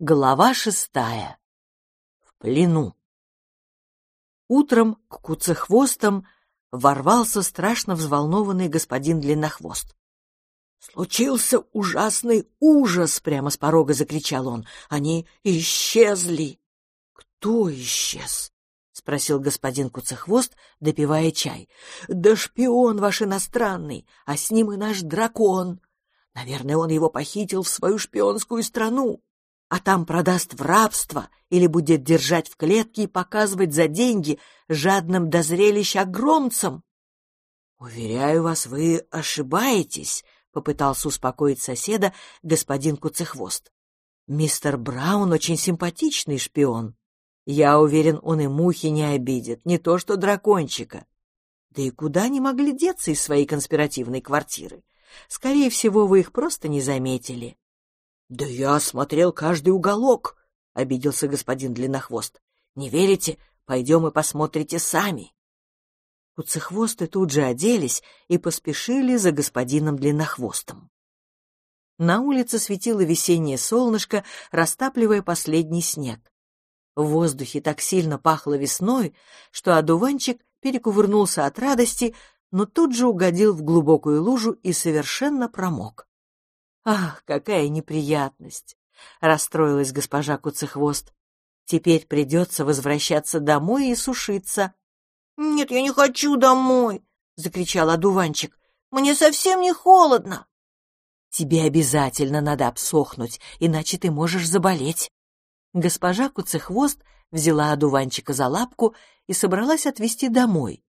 Глава шестая. В плену. Утром к куцехвостам ворвался страшно взволнованный господин Длиннохвост. «Случился ужасный ужас!» — прямо с порога закричал он. «Они исчезли!» «Кто исчез?» — спросил господин Куцехвост, допивая чай. «Да шпион ваш иностранный, а с ним и наш дракон. Наверное, он его похитил в свою шпионскую страну а там продаст в рабство или будет держать в клетке и показывать за деньги жадным до зрелищ огромцам. — Уверяю вас, вы ошибаетесь, — попытался успокоить соседа господин Куцехвост. — Мистер Браун очень симпатичный шпион. Я уверен, он и мухи не обидит, не то что дракончика. Да и куда они могли деться из своей конспиративной квартиры? Скорее всего, вы их просто не заметили. «Да я осмотрел каждый уголок», — обиделся господин Длиннохвост. «Не верите? Пойдем и посмотрите сами». Куцехвосты тут же оделись и поспешили за господином Длиннохвостом. На улице светило весеннее солнышко, растапливая последний снег. В воздухе так сильно пахло весной, что одуванчик перекувырнулся от радости, но тут же угодил в глубокую лужу и совершенно промок. Ах, какая неприятность! Расстроилась госпожа Куцехвост. Теперь придется возвращаться домой и сушиться. Нет, я не хочу домой, закричал одуванчик. Мне совсем не холодно. Тебе обязательно надо обсохнуть, иначе ты можешь заболеть. Госпожа Куцехвост взяла одуванчика за лапку и собралась отвезти домой.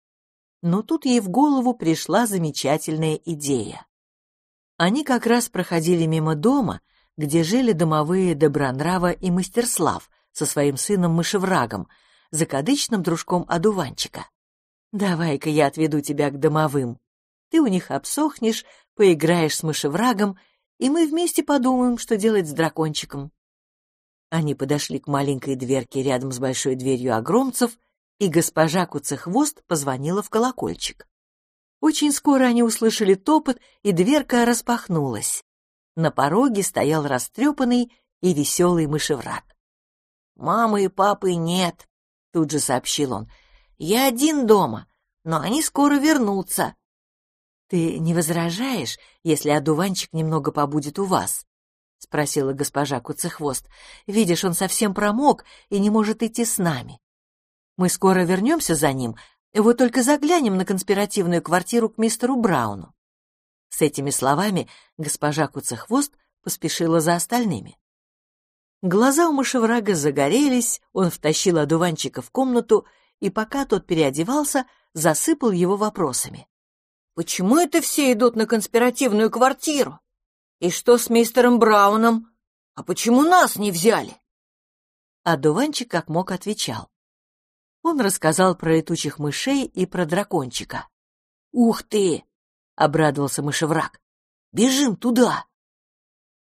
Но тут ей в голову пришла замечательная идея. Они как раз проходили мимо дома, где жили домовые Добронрава и Мастерслав со своим сыном Мышеврагом, закадычным дружком одуванчика. «Давай-ка я отведу тебя к домовым. Ты у них обсохнешь, поиграешь с Мышеврагом, и мы вместе подумаем, что делать с дракончиком». Они подошли к маленькой дверке рядом с большой дверью огромцев, и госпожа Куцехвост позвонила в колокольчик. Очень скоро они услышали топот, и дверка распахнулась. На пороге стоял растрепанный и веселый мышевраг. «Мамы и папы нет», — тут же сообщил он. «Я один дома, но они скоро вернутся». «Ты не возражаешь, если одуванчик немного побудет у вас?» — спросила госпожа Куцехвост. «Видишь, он совсем промок и не может идти с нами. Мы скоро вернемся за ним, вот только заглянем на конспиративную квартиру к мистеру Брауну. С этими словами госпожа Куцехвост поспешила за остальными. Глаза у мышеврага загорелись, он втащил одуванчика в комнату и, пока тот переодевался, засыпал его вопросами. «Почему это все идут на конспиративную квартиру? И что с мистером Брауном? А почему нас не взяли?» Одуванчик как мог отвечал. Он рассказал про летучих мышей и про дракончика. «Ух ты!» — обрадовался мышевраг. «Бежим туда!»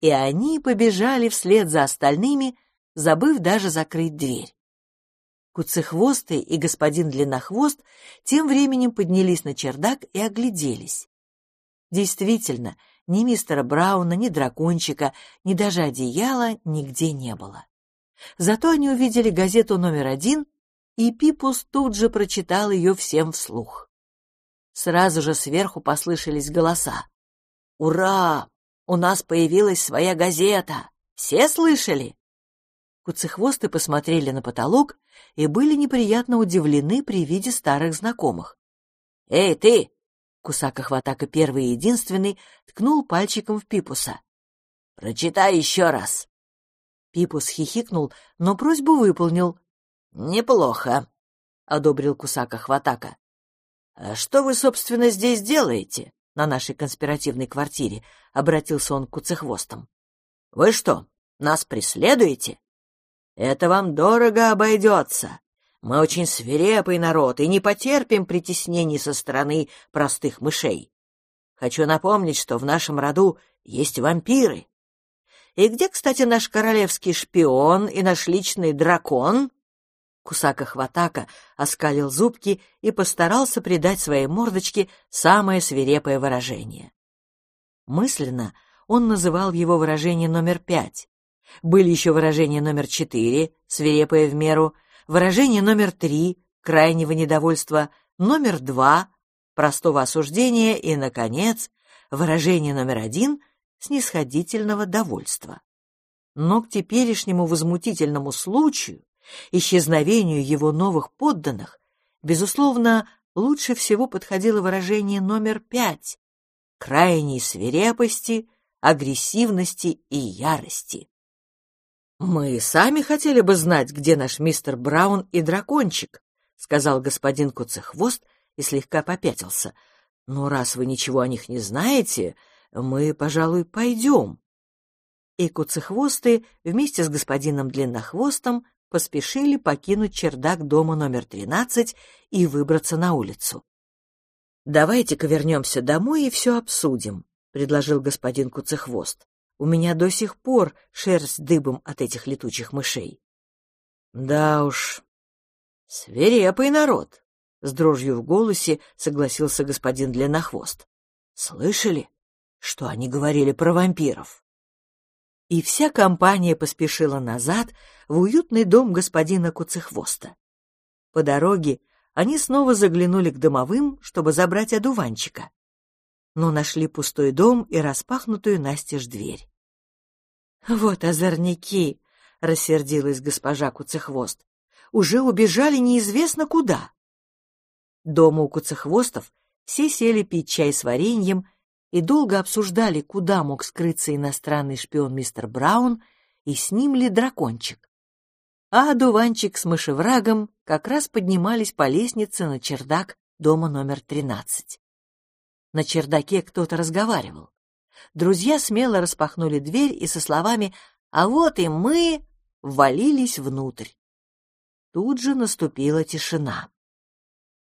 И они побежали вслед за остальными, забыв даже закрыть дверь. Куцехвостый и господин Длиннохвост тем временем поднялись на чердак и огляделись. Действительно, ни мистера Брауна, ни дракончика, ни даже одеяла нигде не было. Зато они увидели газету номер один и Пипус тут же прочитал ее всем вслух. Сразу же сверху послышались голоса. «Ура! У нас появилась своя газета! Все слышали?» Куцехвосты посмотрели на потолок и были неприятно удивлены при виде старых знакомых. «Эй, ты!» Кусака-хватака первый и единственный ткнул пальчиком в Пипуса. «Прочитай еще раз!» Пипус хихикнул, но просьбу выполнил, «Неплохо», — одобрил Кусака Хватака. «А что вы, собственно, здесь делаете, на нашей конспиративной квартире?» — обратился он к Куцехвостам. «Вы что, нас преследуете?» «Это вам дорого обойдется. Мы очень свирепый народ и не потерпим притеснений со стороны простых мышей. Хочу напомнить, что в нашем роду есть вампиры. И где, кстати, наш королевский шпион и наш личный дракон?» Кусака-хватака оскалил зубки и постарался придать своей мордочке самое свирепое выражение. Мысленно он называл его выражение номер пять, Были еще выражение номер четыре, свирепое в меру, выражение номер три, крайнего недовольства, номер два, простого осуждения и, наконец, выражение номер один, снисходительного довольства. Но к теперешнему возмутительному случаю, исчезновению его новых подданных, безусловно, лучше всего подходило выражение номер пять — крайней свирепости, агрессивности и ярости. «Мы сами хотели бы знать, где наш мистер Браун и дракончик», — сказал господин Куцехвост и слегка попятился. «Но раз вы ничего о них не знаете, мы, пожалуй, пойдем». И Куцехвосты вместе с господином Длиннохвостом поспешили покинуть чердак дома номер 13 и выбраться на улицу. «Давайте-ка вернемся домой и все обсудим», — предложил господин Куцехвост. У меня до сих пор шерсть дыбом от этих летучих мышей. Да уж, свирепый народ, с дрожью в голосе согласился господин Длиннохвост. Слышали, что они говорили про вампиров? И вся компания поспешила назад в уютный дом господина Куцехвоста. По дороге они снова заглянули к домовым, чтобы забрать одуванчика но нашли пустой дом и распахнутую настежь дверь. «Вот озорники!» — рассердилась госпожа Куцехвост. «Уже убежали неизвестно куда!» Дома у Куцехвостов все сели пить чай с вареньем и долго обсуждали, куда мог скрыться иностранный шпион мистер Браун и с ним ли дракончик. А одуванчик с мышеврагом как раз поднимались по лестнице на чердак дома номер тринадцать. На чердаке кто-то разговаривал. Друзья смело распахнули дверь и со словами «А вот и мы!» ввалились внутрь. Тут же наступила тишина.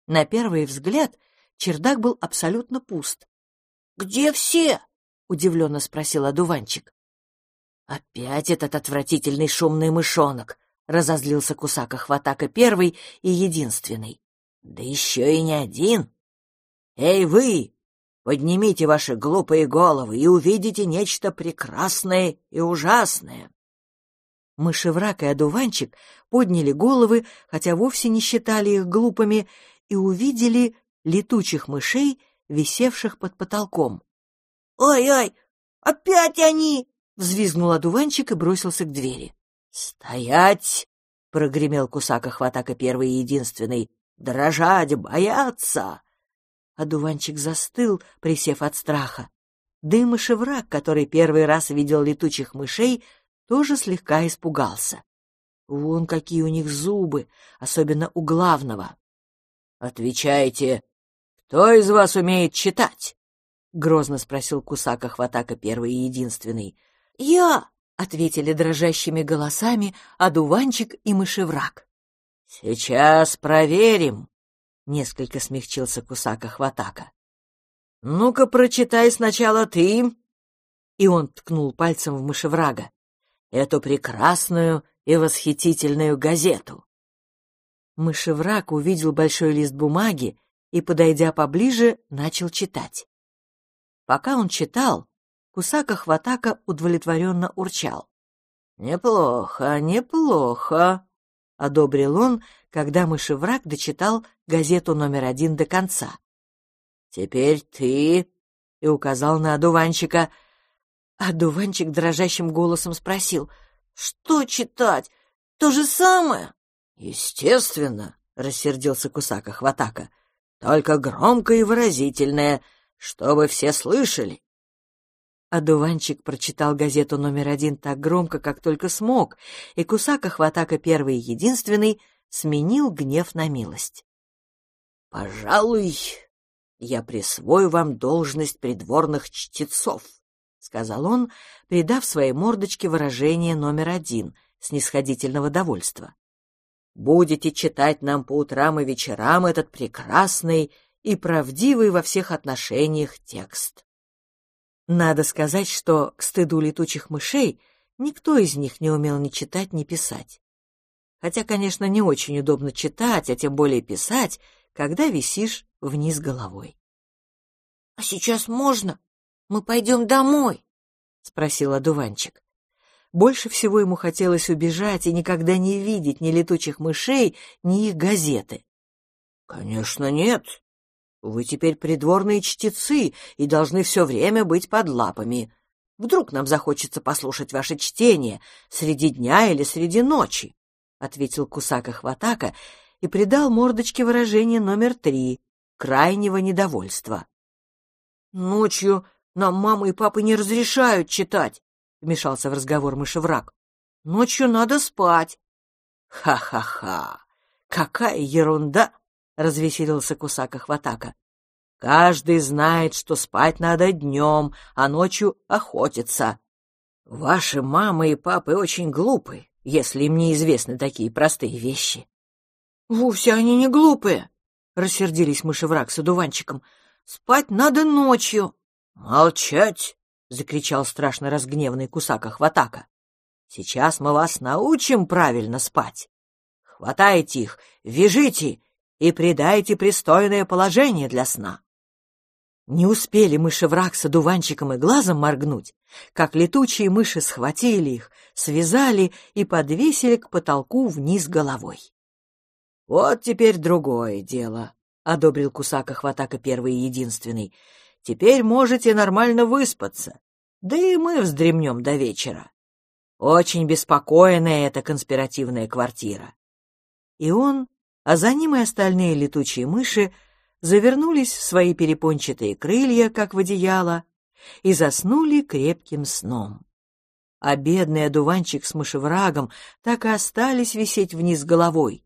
На первый взгляд чердак был абсолютно пуст. «Где все?» — удивленно спросил одуванчик. «Опять этот отвратительный шумный мышонок!» — разозлился Кусака Хватака первый и единственный. «Да еще и не один! Эй, вы, Поднимите ваши глупые головы и увидите нечто прекрасное и ужасное. Мышеврак и одуванчик подняли головы, хотя вовсе не считали их глупыми, и увидели летучих мышей, висевших под потолком. «Ой-ой, опять они!» — взвизгнул одуванчик и бросился к двери. «Стоять!» — прогремел Кусака Хватака первый и единственный. «Дрожать, бояться!» Одуванчик застыл, присев от страха. Да и мышевраг, который первый раз видел летучих мышей, тоже слегка испугался. Вон какие у них зубы, особенно у главного. — Отвечайте, кто из вас умеет читать? — грозно спросил Кусака Хватака первый и единственный. — Я! — ответили дрожащими голосами одуванчик и мышевраг. — Сейчас проверим, Несколько смягчился Кусака Хватака. «Ну-ка, прочитай сначала ты!» И он ткнул пальцем в мышеврага. «Эту прекрасную и восхитительную газету!» Мышевраг увидел большой лист бумаги и, подойдя поближе, начал читать. Пока он читал, Кусака Хватака удовлетворенно урчал. «Неплохо, неплохо», — одобрил он, когда мышевраг дочитал газету номер один до конца. «Теперь ты...» — и указал на одуванчика. Одуванчик дрожащим голосом спросил. «Что читать? То же самое?» «Естественно», — рассердился Кусака Хватака. «Только громко и выразительное, чтобы все слышали». Одуванчик прочитал газету номер один так громко, как только смог, и Кусака Хватака первый и единственный сменил гнев на милость. «Пожалуй, я присвою вам должность придворных чтецов», — сказал он, придав своей мордочке выражение номер один снисходительного довольства. «Будете читать нам по утрам и вечерам этот прекрасный и правдивый во всех отношениях текст». Надо сказать, что, к стыду летучих мышей, никто из них не умел ни читать, ни писать. Хотя, конечно, не очень удобно читать, а тем более писать, когда висишь вниз головой. — А сейчас можно? Мы пойдем домой? — спросил одуванчик. Больше всего ему хотелось убежать и никогда не видеть ни летучих мышей, ни их газеты. «Конечно, нет. Вы теперь придворные чтецы и должны все время быть под лапами. Вдруг нам захочется послушать ваше чтение среди дня или среди ночи», — ответил Кусака Хватака и придал мордочке выражение номер три — крайнего недовольства. «Ночью нам мама и папа не разрешают читать», — вмешался в разговор мышевраг. «Ночью надо спать». «Ха-ха-ха! Какая ерунда!» — развеселился Кусака Хватака. «Каждый знает, что спать надо днем, а ночью охотиться. Ваши мамы и папы очень глупы, если им неизвестны такие простые вещи». «Вовсе они не глупые», — рассердились мышевраг с одуванчиком. «Спать надо ночью». «Молчать!» — закричал страшно разгневанный Кусака Хватака. «Сейчас мы вас научим правильно спать. Хватайте их, вяжите и придайте пристойное положение для сна. Не успели мышевраг с одуванчиком и глазом моргнуть, как летучие мыши схватили их, связали и подвесили к потолку вниз головой. — Вот теперь другое дело, — одобрил Кусака Хватака первый и единственный. — Теперь можете нормально выспаться, да и мы вздремнем до вечера. Очень беспокойная эта конспиративная квартира. И он а за ним и остальные летучие мыши завернулись в свои перепончатые крылья, как в одеяло, и заснули крепким сном. А бедный одуванчик с мышеврагом так и остались висеть вниз головой.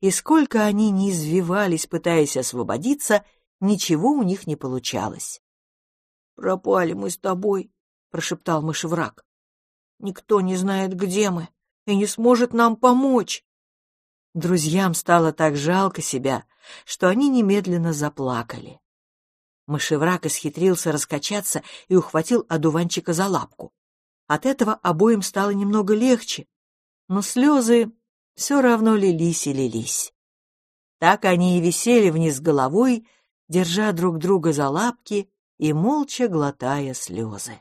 И сколько они ни извивались, пытаясь освободиться, ничего у них не получалось. — Пропали мы с тобой, — прошептал мышевраг. — Никто не знает, где мы, и не сможет нам помочь. Друзьям стало так жалко себя, что они немедленно заплакали. Мышеврак исхитрился раскачаться и ухватил одуванчика за лапку. От этого обоим стало немного легче, но слезы все равно лились и лились. Так они и висели вниз головой, держа друг друга за лапки и молча глотая слезы.